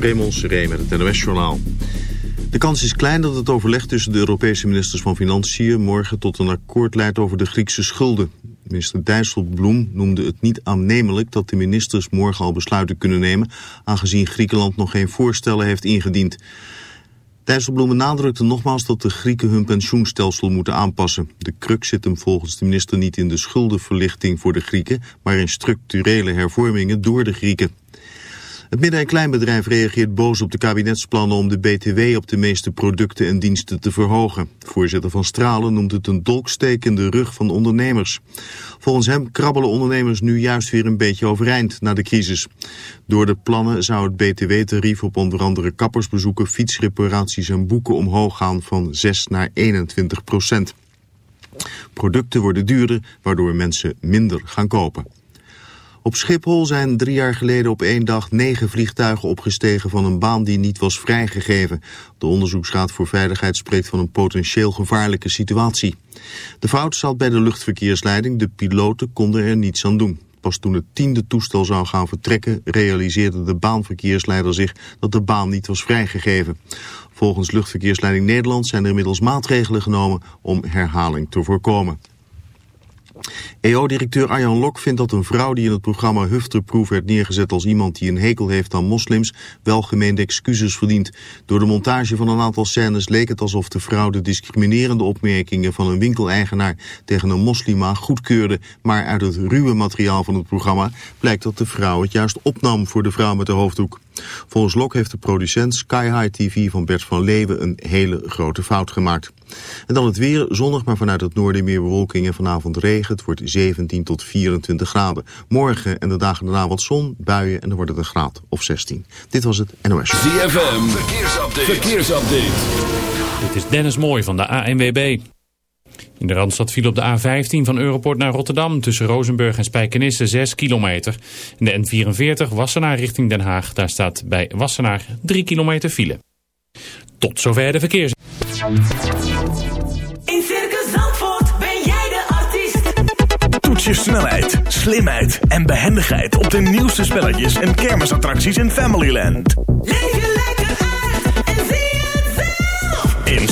Raymond Seré met het NOS-journaal. De kans is klein dat het overleg tussen de Europese ministers van Financiën... morgen tot een akkoord leidt over de Griekse schulden. Minister Dijsselbloem noemde het niet aannemelijk... dat de ministers morgen al besluiten kunnen nemen... aangezien Griekenland nog geen voorstellen heeft ingediend. Dijsselbloem benadrukte nogmaals dat de Grieken hun pensioenstelsel moeten aanpassen. De kruk zit hem volgens de minister niet in de schuldenverlichting voor de Grieken... maar in structurele hervormingen door de Grieken. Het midden- en kleinbedrijf reageert boos op de kabinetsplannen om de BTW op de meeste producten en diensten te verhogen. Voorzitter van Stralen noemt het een dolksteek in de rug van ondernemers. Volgens hem krabbelen ondernemers nu juist weer een beetje overeind na de crisis. Door de plannen zou het BTW-tarief op onder andere kappersbezoeken, fietsreparaties en boeken omhoog gaan van 6 naar 21 procent. Producten worden duurder, waardoor mensen minder gaan kopen. Op Schiphol zijn drie jaar geleden op één dag negen vliegtuigen opgestegen van een baan die niet was vrijgegeven. De onderzoeksraad voor veiligheid spreekt van een potentieel gevaarlijke situatie. De fout zat bij de luchtverkeersleiding, de piloten konden er niets aan doen. Pas toen het tiende toestel zou gaan vertrekken realiseerde de baanverkeersleider zich dat de baan niet was vrijgegeven. Volgens Luchtverkeersleiding Nederland zijn er inmiddels maatregelen genomen om herhaling te voorkomen. EO-directeur Arjan Lok vindt dat een vrouw die in het programma Hufterproef werd neergezet als iemand die een hekel heeft aan moslims welgemeende excuses verdient. Door de montage van een aantal scènes leek het alsof de vrouw de discriminerende opmerkingen van een winkeleigenaar tegen een moslima goedkeurde. Maar uit het ruwe materiaal van het programma blijkt dat de vrouw het juist opnam voor de vrouw met de hoofddoek. Volgens Lok heeft de producent Sky High TV van Bert van Leeuwen een hele grote fout gemaakt. En dan het weer, zonnig maar vanuit het noorden meer bewolking en vanavond regen. Het wordt 17 tot 24 graden. Morgen en de dagen daarna wat zon, buien en dan wordt het een graad of 16. Dit was het NOS. ZFM, verkeersupdate. verkeersupdate. Dit is Dennis Mooij van de ANWB. In de Randstad viel op de A15 van Europort naar Rotterdam tussen Rozenburg en Spijkenisse 6 kilometer. En de N44 Wassenaar richting Den Haag. Daar staat bij Wassenaar 3 kilometer file. Tot zover de verkeers. In Circus Zandvoort ben jij de artiest. Toets je snelheid, slimheid en behendigheid op de nieuwste spelletjes en kermisattracties in Familyland. Leef je lekker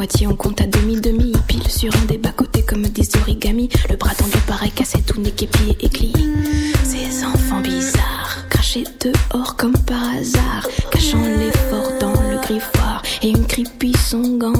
moitié, on compte à demi-demi. Pile sur un des bas-côtés comme des origamis. Le bras tendu paraît cassé, tout n'est qu'épié et éclié. Ces enfants bizarres, crachés dehors comme par hasard, cachant l'effort dans le griffoir. Et une creepy son gant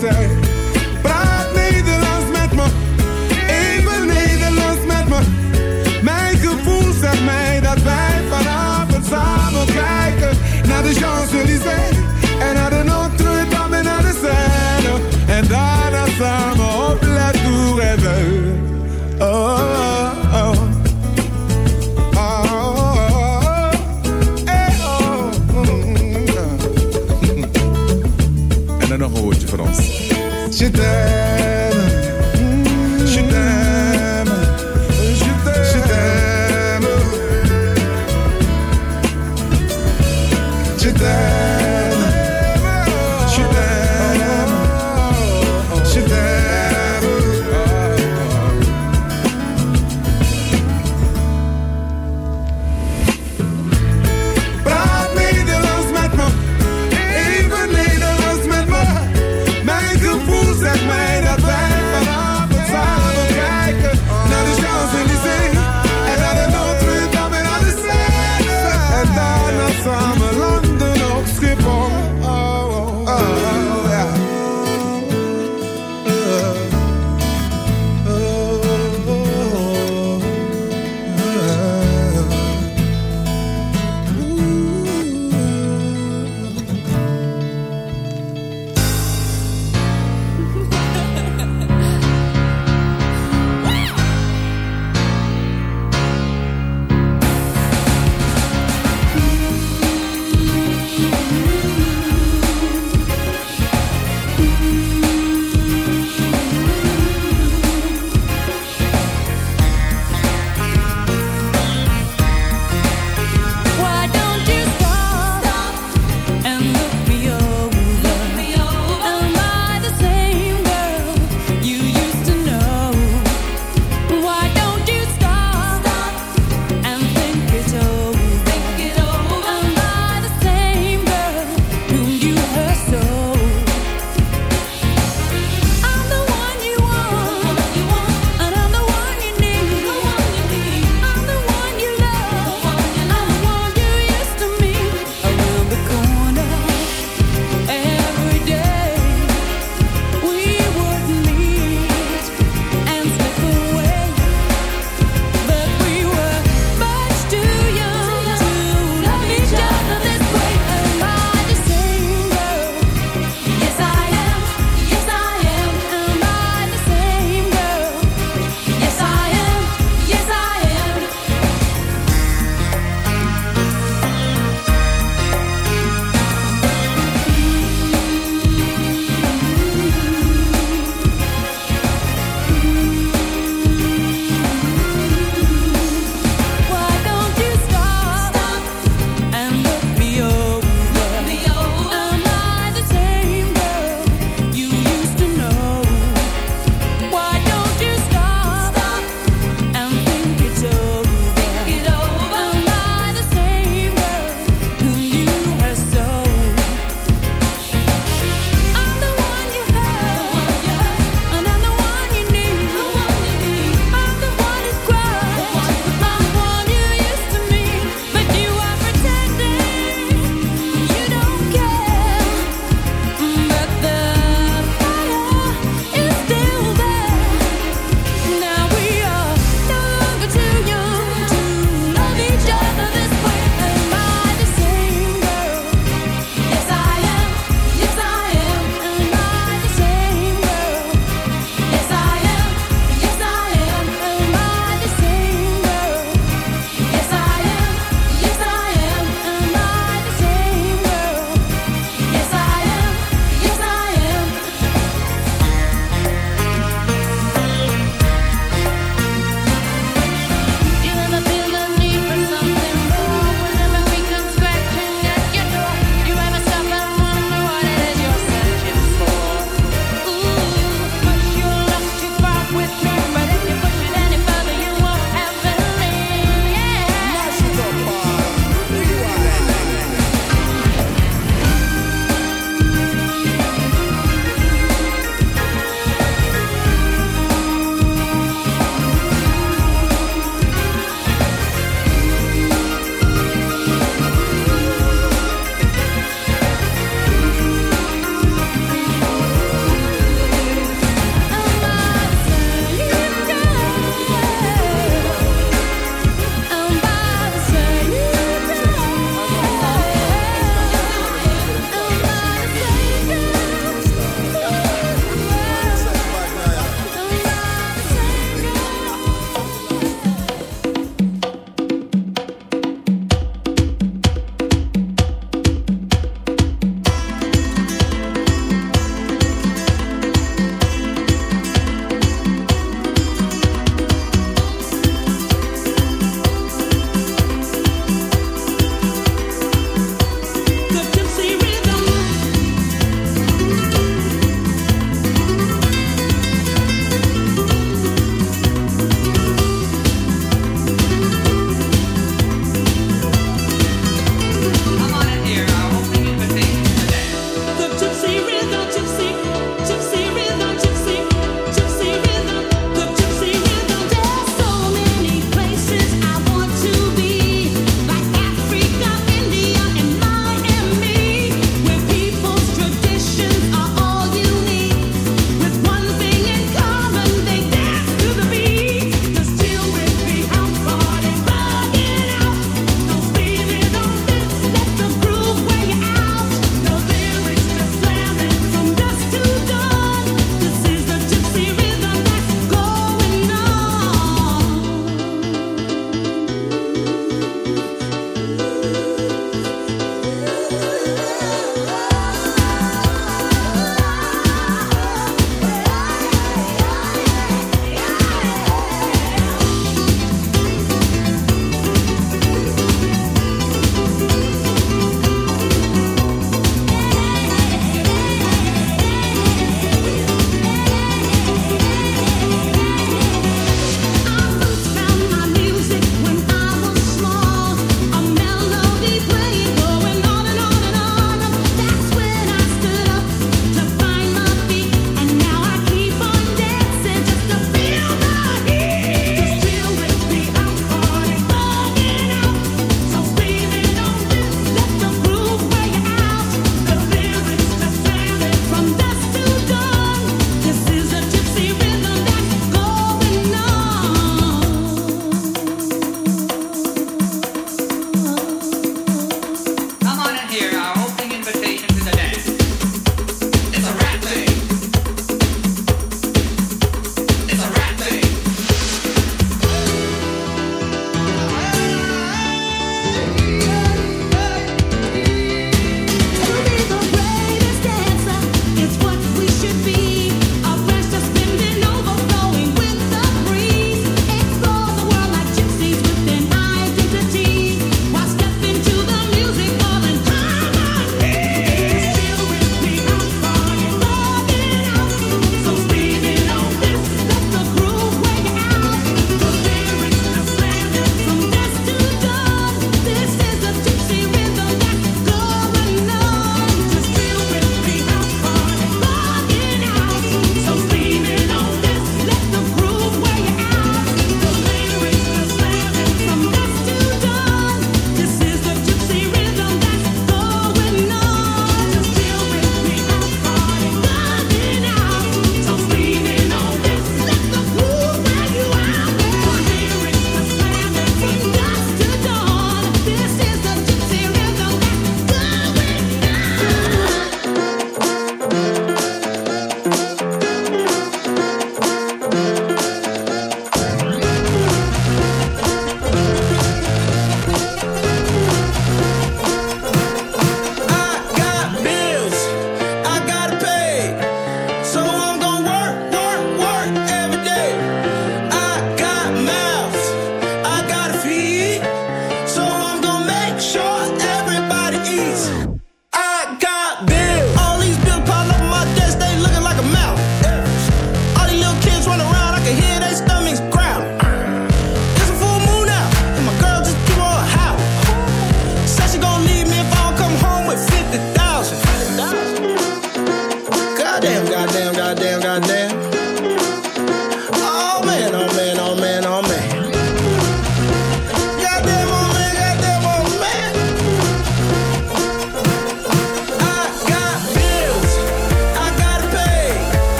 En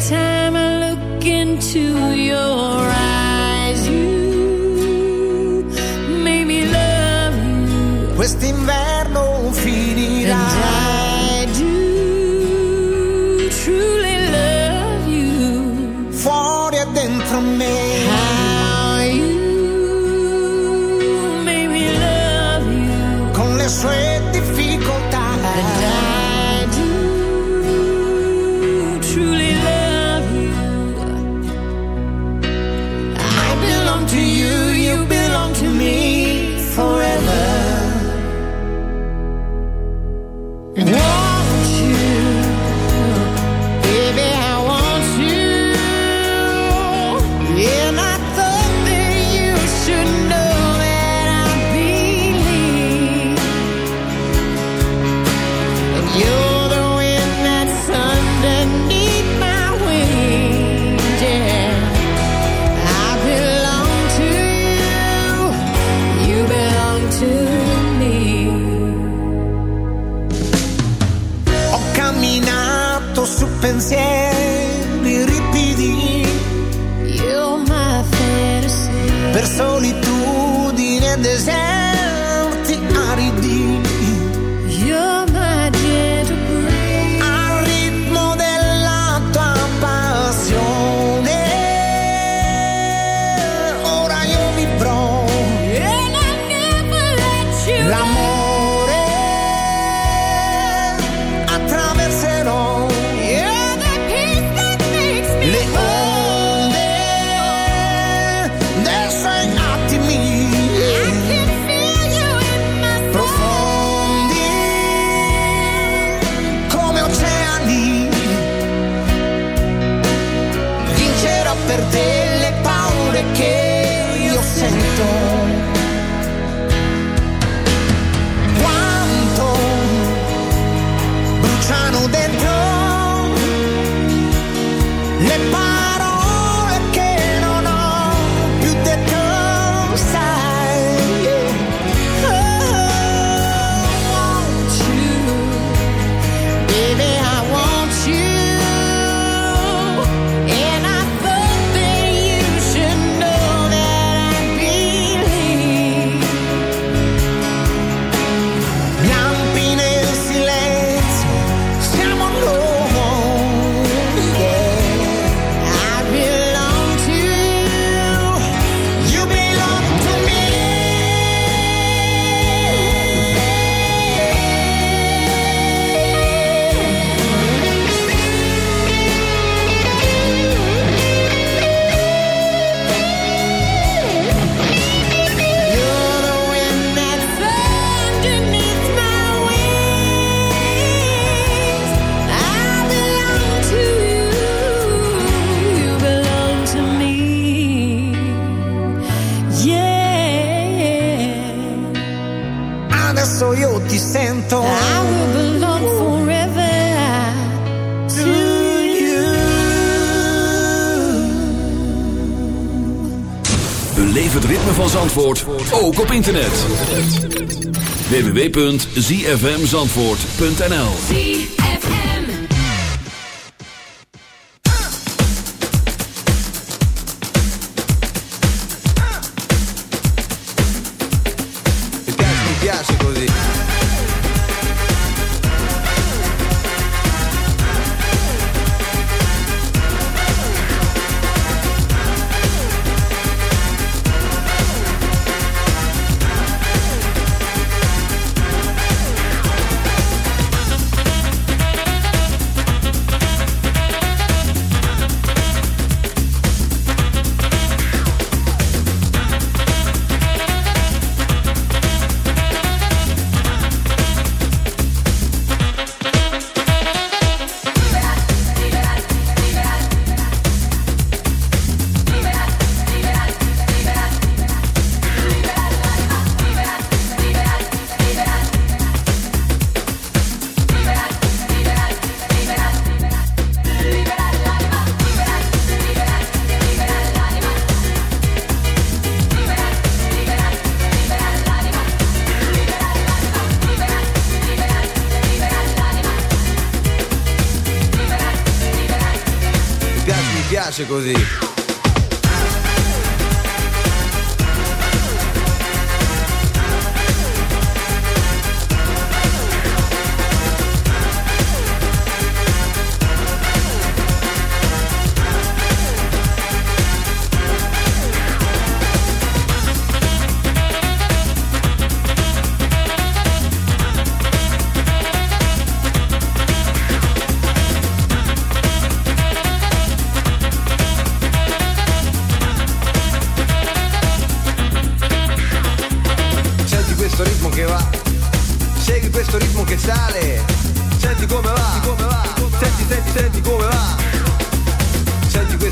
time I look into your eyes, www.zfmzandvoort.nl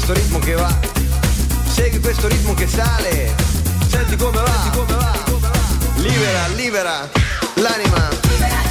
questo ritmo che va, segui questo ritmo che sale, senti come va, senti come va, libera, libera l'anima. Libera.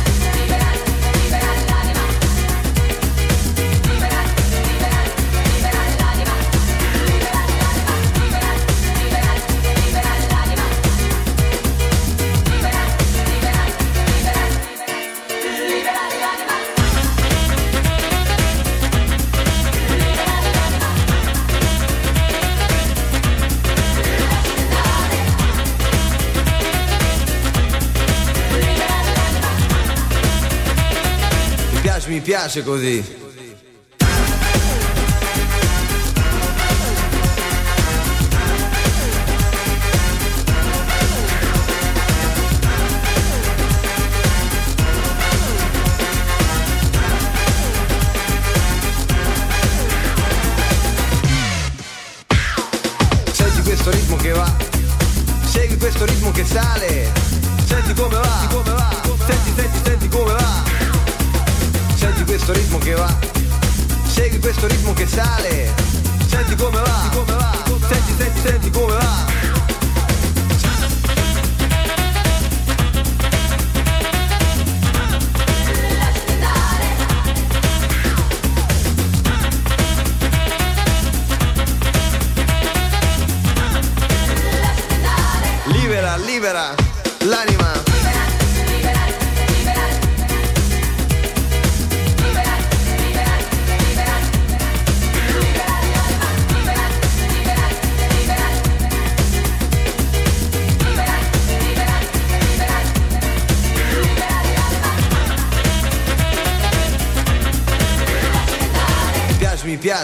piace così.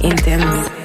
intense.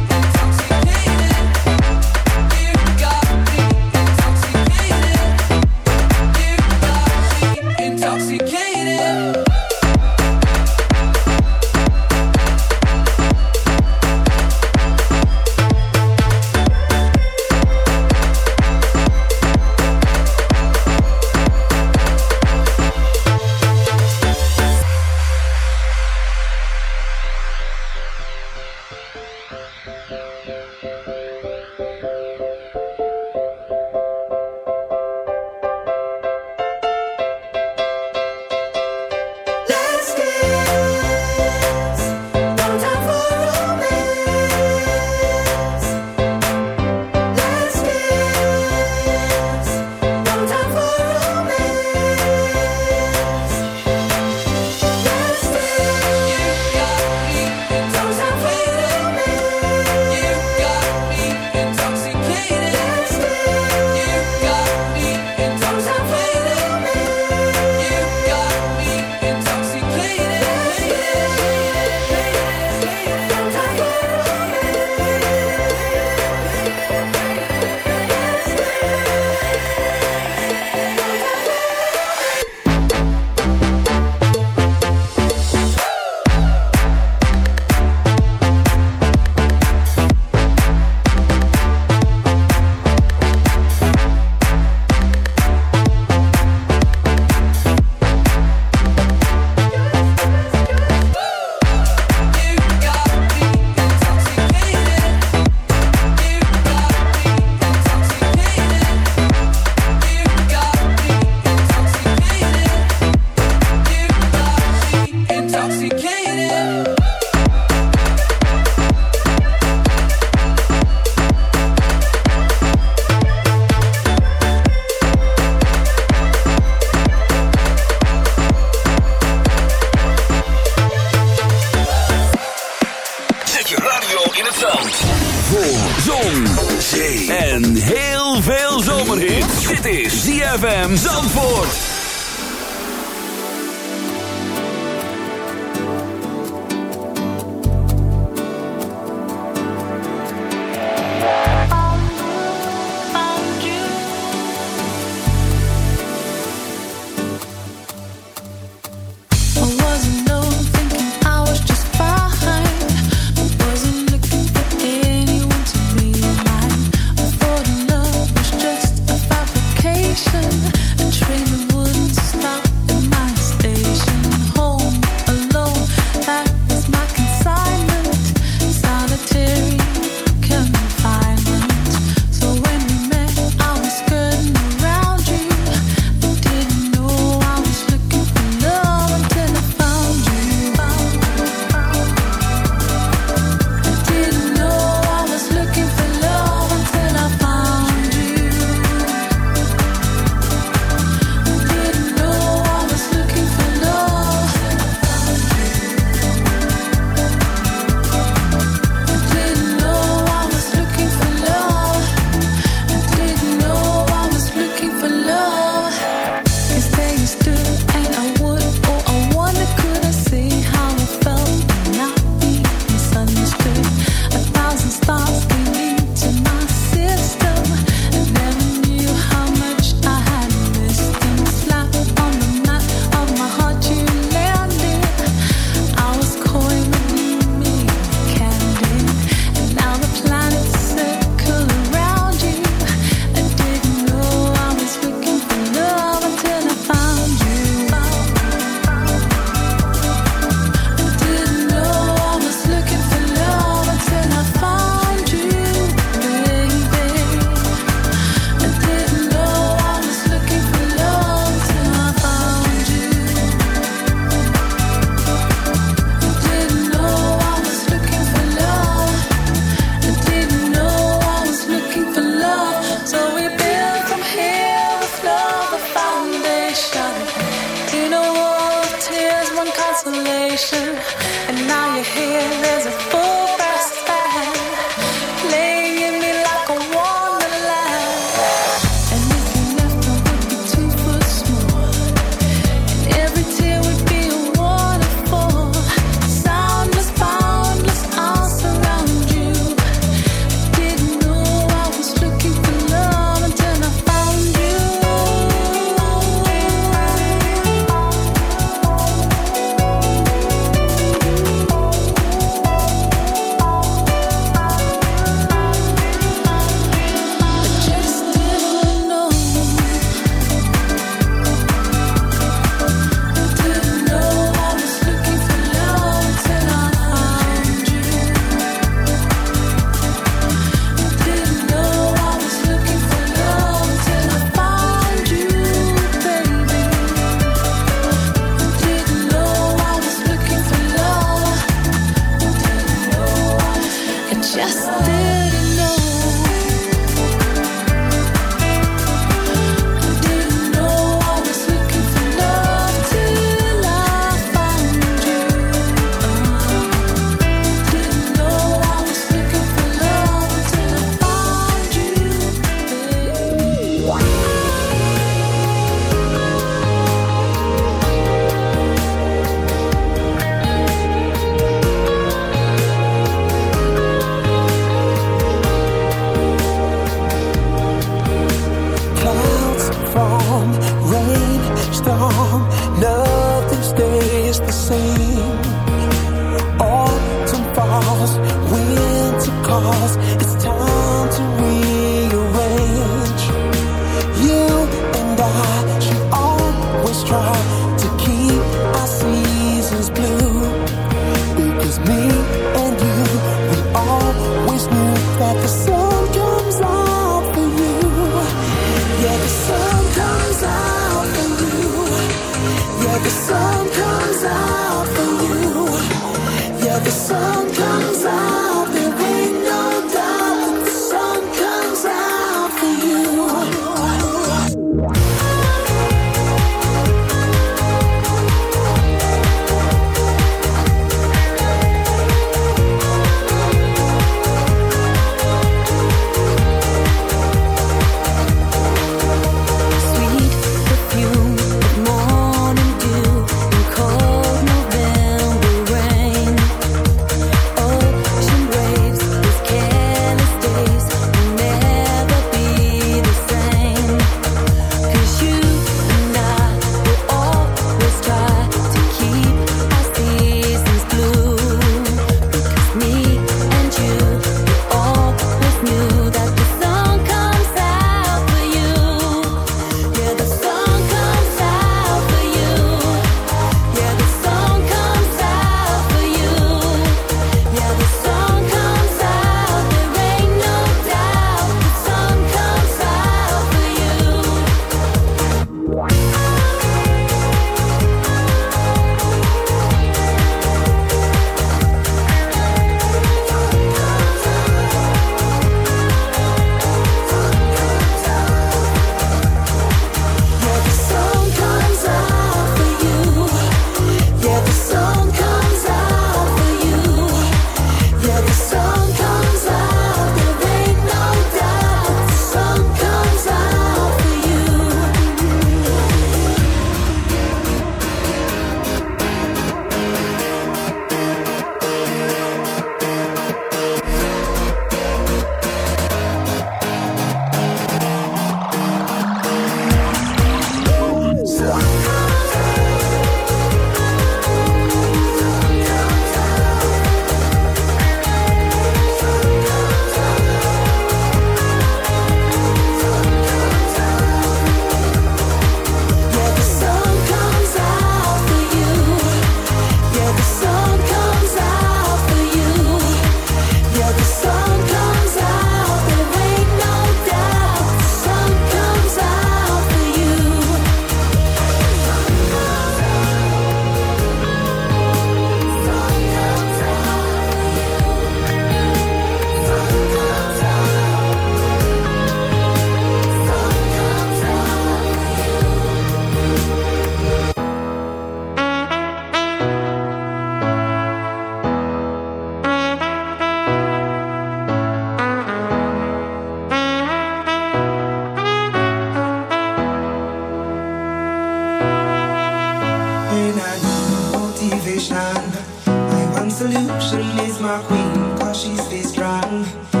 wrong